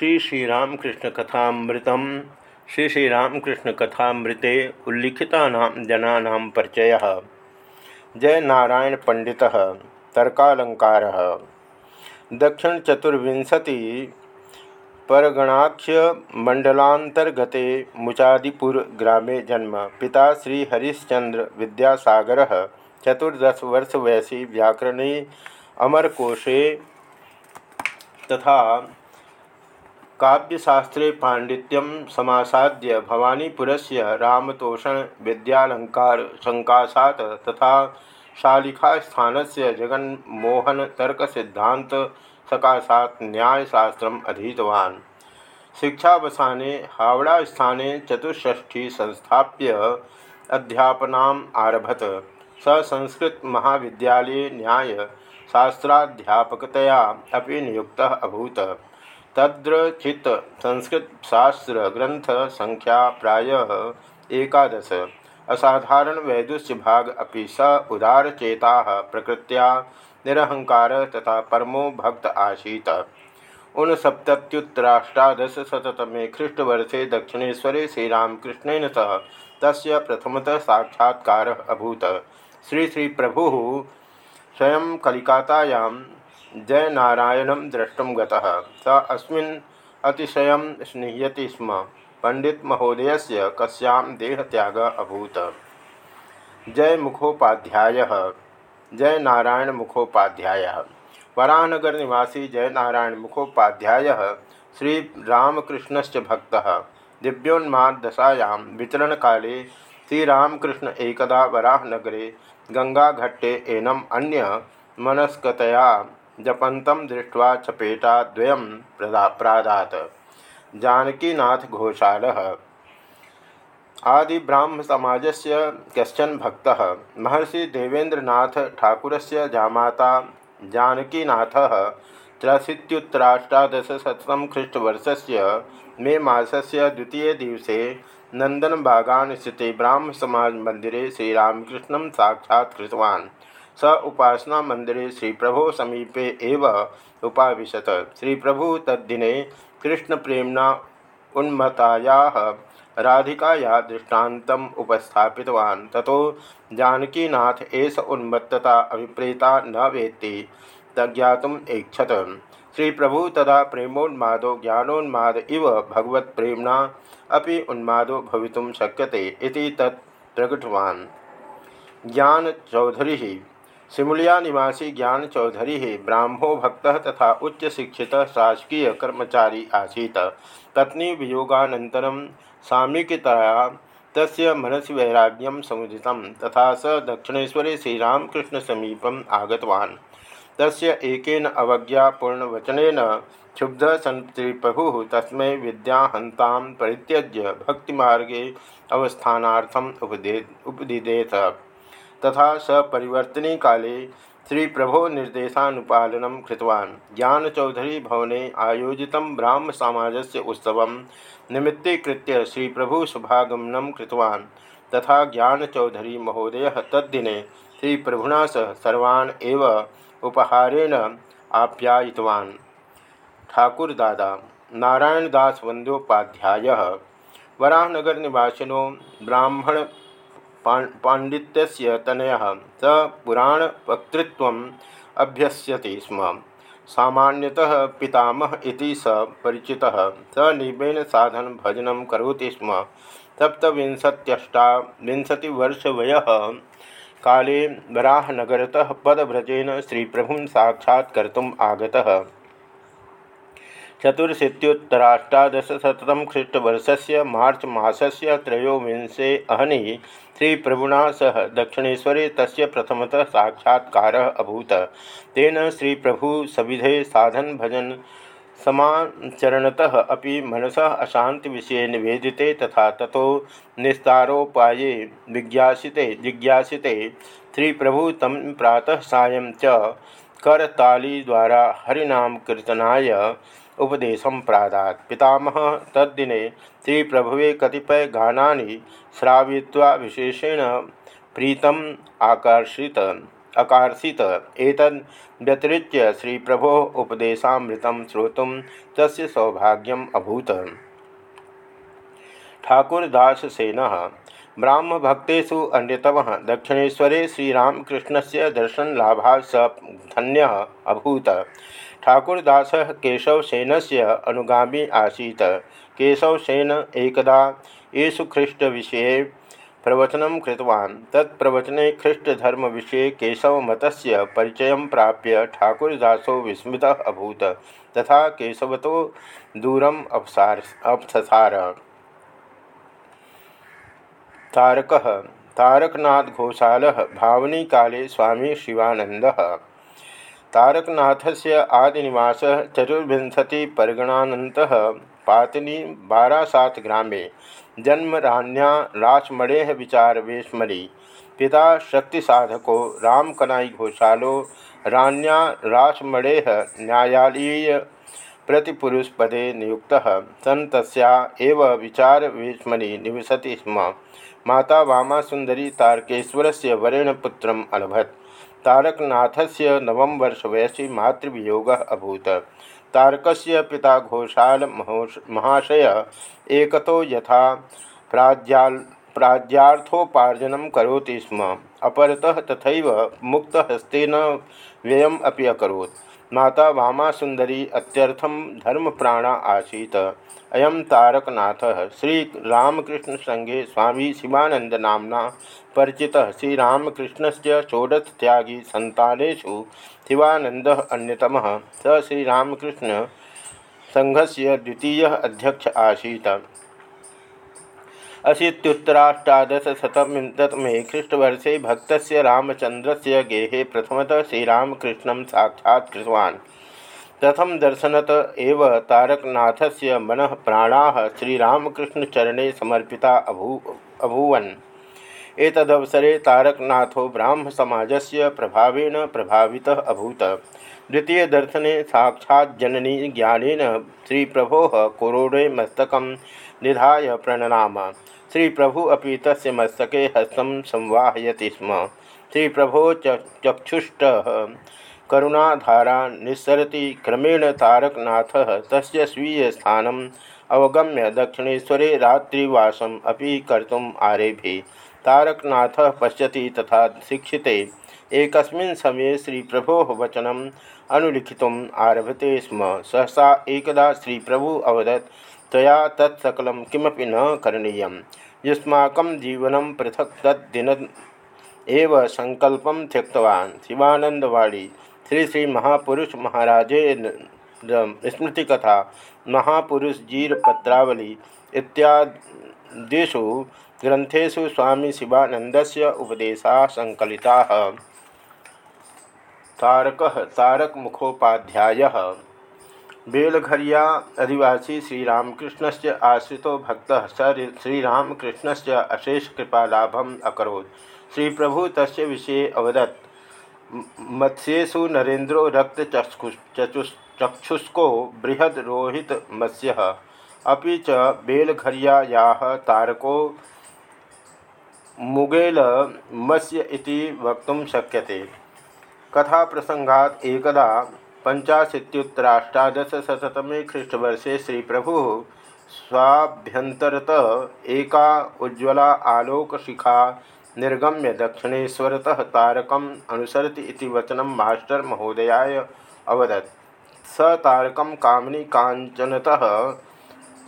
श्री श्रीरामकृष्ण कथामृतम। श्री श्रीरामकृष्ण कथामृते उल्लिखिता जना परिचय। जय नारायण पंडित, तर्कालंकार। दक्षिण चतुर्विंशति परगणाख्य मंडलांतर्गते मुचादीपुर ग्रामे जन्म। पिता श्री हरिश्चंद्र विद्यासागर, चतुर्दश वर्ष वयसी व्याकरणे अमरकोशे तथा काव्यशास्त्रे पांडित्यम समासाद्य भवानीपुरस्य रामतोषण विद्यालंकार संकाशात तथा शालिखास्थानस्य जगन्मोहन तर्क सिद्धांत सकाशात न्यायशास्त्रम अधीतवान्। शिक्षावसाने हावड़ा स्थाने चतुष्ठी संस्थाप्य अध्यापनाम् आरभत। स संस्कृत महाविद्यालये न्याय शास्त्राध्यापकतया अपि नियुक्तः अभूत। तद्रचित संस्कृतशास्त्र ग्रंथ संख्या प्राय एकादश। असाधारण वैदुष्य भाग अभी स उदारचेता, प्रकृत्या निरहंकार तथा परमो भक्त आसीत। ऊनसप्तुतराष्टादशतमे ख्रीष्टवर्षे दक्षिणेशरे श्रीरामकृष्णन सह तस्य प्रथमतः साक्षात्कार अभूत। श्री श्री प्रभु स्वयं कलिकातायां जयनारायण द्रष्टुम गतः। स अस्मिन् अतिशयं स्निह्यति स्म। पंडित महोदय से कस्यां देहत्याग अभूत। जय मुखोपाध्याय जय नारायण मुखोपाध्याय वराहनगर निवासी जय नारायण मुखोपाध्याय श्री रामकृष्णश्च भक्त। दिव्योन्मादशायां विचरण काले श्रीरामकृष्ण एकदा वराहनगरे गंगाघट्टे एनम अन्य मनस्कतया जपन्तं दृष्ट्वा चपेटा द्वयं प्रादात। जानकीनाथ घोषाल। आदि ब्राह्म समाजस्य कश्चन भक्त। महर्षि देवेंद्रनाथ ठाकुर से जामाता जानकीनाथ त्रशीत्युत्तराष्टादशशतम ख्रीष्टवर्ष से मे मसस्य द्वितीय दिवसे नंदन बागान स्थित ब्राह्म समाज मंदिरे श्रीरामकृष्ण साक्षात्तवान् स उपासना मंदिरे श्री प्रभो समीपे एव उपाविशत। श्री प्रभु तद्दिने कृष्ण प्रेमना उन्मताया राधिकाया दृष्टान्तम् उपस्थापितवान्। ततो जानकीनाथ एष उन्मत्तता अभिप्रेता न वेत्ति तज्ञातुम् ऐक्षत। श्री प्रभु तदा प्रेमोन्मादो ज्ञानोन्माद इव भगवत्प्रेम्णा अपि उन्मादो भवितुं शक्यते इति तत् प्रकटवान्। ज्ञान चौधरी सिमुलिया निवासी ज्ञान चौधरी ब्राह्मो भक्त तथा उच्च शिक्षित शासकीय कर्मचारी आसीत। पत्नी वियोगानन्तरं सामिकतया तस्य मनसि वैराग्यं समुदित तथा स दक्षिणेश्वरे श्रीरामकृष्णसमीपम् आगतवान्। तस्य एकेन अवज्ञापूर्णवचनेन क्षुब्ध सन् श्रीप्रभुः तस्मै विद्याहन्तां परित्यज्य भक्तिमार्गे अवस्थानार्थम् उपदे, उपदिदेत। तथा स परिवर्तनी काले श्री प्रभो निर्देशानुपालन कृतवान्। ज्ञानचौधरी भवने आयोजित ब्राह्म सामज से उत्सव निमित्तीकृत्य श्री प्रभु शुभागमन कृतवान्। तथा ज्ञानचौधरी महोदय तद्दिने श्री प्रभुना सह सर्वान् एव उपहारेण आप्यायितवान्। ठाकुर दादा नारायणदास वंदोपाध्याय वराहनगर निवासिनो ब्राह्मण पांडित्य तनय स पुराणवक्तृत्वम् अभ्यस्यति स्म। सामान्यतः पितामह इति स परिचितः। स नियमेन साधन भजन करोति स्म। सप्तविंशत्यष्टाविंशतिवर्षवयः काले वराहनगरतः पदव्रजेन श्रीप्रभुं साक्षात्कर्तुम् आगतः। चतुर्शीत्युत्तराष्टादशशतम ख्रीष्टवर्ष से मार्च मसस्य त्रयोविंशे अहनी श्रीप्रभुना सह दक्षिणेशरे तस्य प्रथमतः साक्षात्कार अभूत। तेन श्रीप्रभु सविधे साधन भजन समाचरणतः अपि मनसः अशांति निवेदिते तथा ततो निस्तारोपाये विज्ञासिते जिज्ञासिते श्रीप्रभु तम प्रातः सायं च करतालीद्वारा हरिनाम कीर्तनाय उपदेश प्रादात। पितामह, तद्दिने श्री प्रभुवे कतिपय गाना श्रावित्वा विशेषेण प्रीतम आकर्षित अकार्षित एतद् श्री प्रभो उपदेशामृतं श्रोतुं तस्य सौभाग्यम अभूत। ठाकुरदाससेनः ब्राह्मभक्तेषु अन्यतमः दक्षिणेश्वरे श्रीरामकृष्णस्य दर्शनलाभात् स धन्यः अभूत। ठाकुरदासः केशवसेनस्य अनुगामी आसीत्। केशवसेन एकदा येशुख्रीष्टविषये प्रवचनं कृतवान्। तत्प्रवचने ख्रीष्टधर्मविषये केशवमतस्य परिचयं प्राप्य ठाकुरदासो विस्मितः अभूत। तथा केशवतो दूरम् अपसार अपससार तारक तारकनाथ घोषाल भावनी काले स्वामी शिवानंद तारकनाथ से आदिनिवास चतुर्विंशति परगणानन्तः पातनी बारासात ग्रामे जन्म रान्या रासमणेह विचार वेशमणि। पिता शक्ति साधको राम कनाई घोषालो, रान्या रासमणेह न्यायालयीय प्रतिपुरुष पदे नियुक्त सन एव विचार वेशमणि निवसति स्म। माता से वरेण पुत्रम अलभत। तारकनाथस्य नवम वर्ष वयसी मातृवियोग अभूत। तारकस्य पिता घोषाल महाशय एक यथा प्राज्याल करोति स्म। अपरतः तथैव मुक्तहस्तेन व्ययम् अपि अकरोत्। माता वामा सुंदरी अत्यर्थम धर्मप्राणा आसीत्। अयम तारकनाथ श्रीरामकृष्ण संगे स्वामी शिवानंद नामना परिचितः। श्रीरामकृष्ण से षोडश त्यागी सन्तानेषु शिवानंद अन्यतमः। स श्रीरामकृष्ण संघस्य द्वितीय अध्यक्ष आसीत्। अशीत्युत्तराष्टादशतमे ख्रीष्टवर्षे भक्त रामचंद्र से गेहे प्रथमतः श्रीरामकृष्ण साक्षात्तवान् प्रथम दर्शनत एव तारकनाथस्य मन प्राणा श्रीरामकृष्णचरणे समर्पिता अभू, अभूवन। एतदवसरे तारकनाथो ब्राह्मसमाजस्य प्रभावेन प्रभावितः अभूत। द्वितीय दर्शने साक्षाज्जननी ज्ञानेन श्री प्रभो कोरोडे मस्तक निधाय प्रणनाम। श्री प्रभु अपि तस्य मस्तके हस्तं संवाहयति स्म। श्री प्रभो चक्षुष्ट। करुणाधारा निस्सरति क्रमेण तारकनाथ तस्य स्वीयस्थानम् अवगम्य दक्षिणेश्वरे रात्रिवासम् अपि कर्तुम् आरेभे। तारकनाथ पश्यति तथा शिक्षिते। एकस्मिन् समये श्रीप्रभोः वचनम् अनुलिखितुम् आरभते स्म। सहसा एकदा श्रीप्रभु अवदत् त्वया तत्सकलं किमपि न करनीय युष्माकं जीवनं पृथक् तद्दिन एव सङ्कल्पं त्यक्तवान्। शिवानन्दवाडी, श्री श्री महापुरुष महाराजे स्मृति कथा महापुरुष जीर पत्रावली इत्यादिषु ग्रंथेषु स्वामी शिवानंदस्य उपदेशा संकलिता। तारक तारक मुखोपाध्याय बेलघरिया अधिवासी श्रीरामकृष्ण से आश्रित भक्त श्रीरामकृष्ण से अशेष कृपालाभम अकोत् श्री प्रभु तस्य विषय अवदत्। मत्स्येषु नरेन्द्रो रक्त चक्षुष्को बृहद रोहित मत्स्य। अभी च बेलघरियायाः तारको मुगेल मत्स्य वक्तुं शक्यते। कथा प्रसंगात एकदा पंचाशीत्युत्तराष्टादशशततमे ख्रीष्टवर्षे श्री प्रभु स्वाभ्यंतरत एका उज्ज्वला आलोकशिखा निर्गम्य दक्षिणेश्वरतः तारकम अनुसरति वचनं मास्टर महोदयाय अवदत्। स तारकं कामनी काञ्चनतः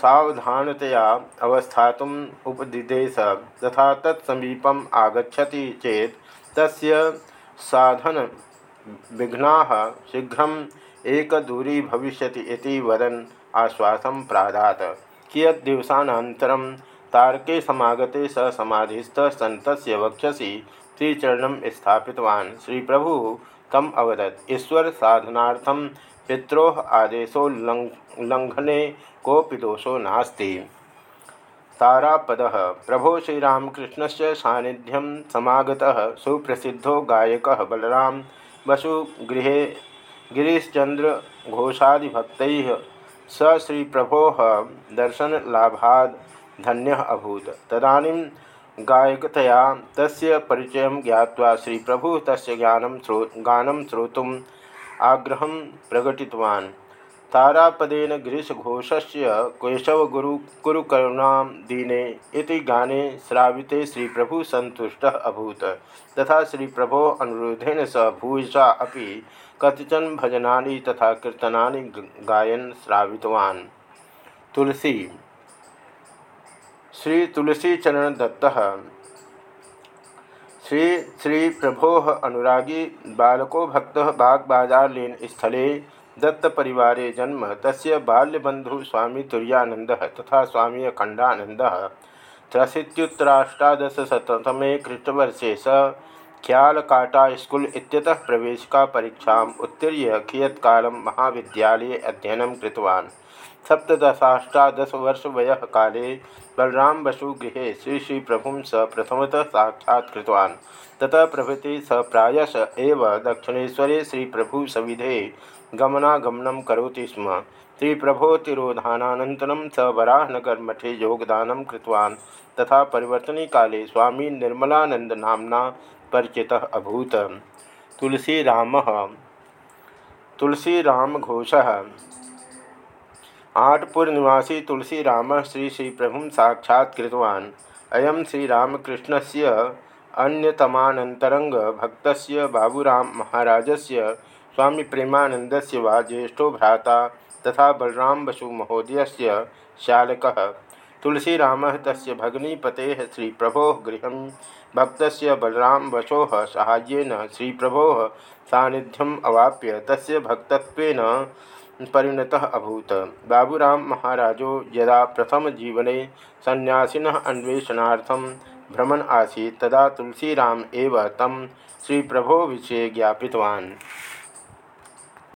सावधानतया अवस्थातुम् उपदिदेश तथा तत्समीपम् आगच्छति चेत् तस्य साधन विघ्नाः शीघ्र एक दूरी भविष्य वदन् आश्वासं प्रादात्। कियत् दिवसानन्तरं तारके समागते स समाधिस्थ सत वक्षसी श्रीचरण स्थापित श्री प्रभु तम अवदत, ईश्वर साधनार्थम पित्रो आदेशोल्लंघने कोपि दोषो नास्ति। तारापद, प्रभो श्रीरामकृष्ण सानिध्यम समागतः सुप्रसिद्धो गायक बलराम वसुगृह गिरीशचंद्र घोषादिभक्त स श्री प्रभो दर्शन लाभाद धन्य अभूत। तदनी गायकतया तस्य परिचय ज्ञावा श्री प्रभु तस्य ज्ञान श्रो गानं श्रोत आग्रह प्रकटितवान्। तारापदेन गिरीशघोषस्य केशवगुरु कुरुकरुणां दीने इति गाने श्राविते श्रीप्रभुः सन्तुष्टः अभूत्। तथा श्रीप्रभोः अनुरोधेन स भूयसा अपि कतिचन भजनानि तथा कीर्तनानि गायन श्रावितवान्। तुलसी। श्री तुलसीचरण दत्त। श्री श्री प्रभो अनुरागी बालको भक्त बागबाजारलीन स्थले दत्त परिवारे जन्म। तस्य बाल्यबंधु स्वामी तुर्यानंद तथा स्वामी अखंडानंद त्रशीत्युत्तराष्टादशतमे ख्रीष्टवर्षे स ख्यालकाटा स्कूल इत्यतः प्रवेशिका परीक्षा उत्तीर्य कियत्कालं महाविद्यालये अध्ययनं कृतवान्। सप्तदशाष्टादशवर्षवयः बलराम बसु श्री श्री प्रभु स प्रथमतः साक्षात्तवान् ततः प्रभृति स प्रायश एव प्रभु सविधे गमनागमनं करोति स्म। श्री प्रभो तिरोधानानन्तरं स वराहनगर मठे योगदान कृतवान्। तथा परिवर्तने काले स्वामी निर्मलानंदनाम्ना परिचितः अभूत। तुलसीराम तुलसीराम घोष आटपुर निवासी तुलसीराम श्री श्री प्रभु साक्षात्तवान् अयम श्रीरामकृष्ण से अन्यतमानंतरंग भक्त बाबूराम महाराज से स्वामी प्रेमानंद से वा ज्येष्ठो भ्राता तथा बलराम बसु महोदय से श्यालक तुलसीराम तस् भगिनीपते श्री प्रभो गृह भक्त बलराम वशो साहाय्येन श्री प्रभो सानिध्यम अवाप्य तस् भक्तत्वेन परिणतः अभूत। बाबूराम महाराजो यदा प्रथम जीवने सन्यासीन अन्वेषणार्थं भ्रमण आसी तदा तुलसीराम एव तम श्री प्रभो विषय ज्ञापितवान्।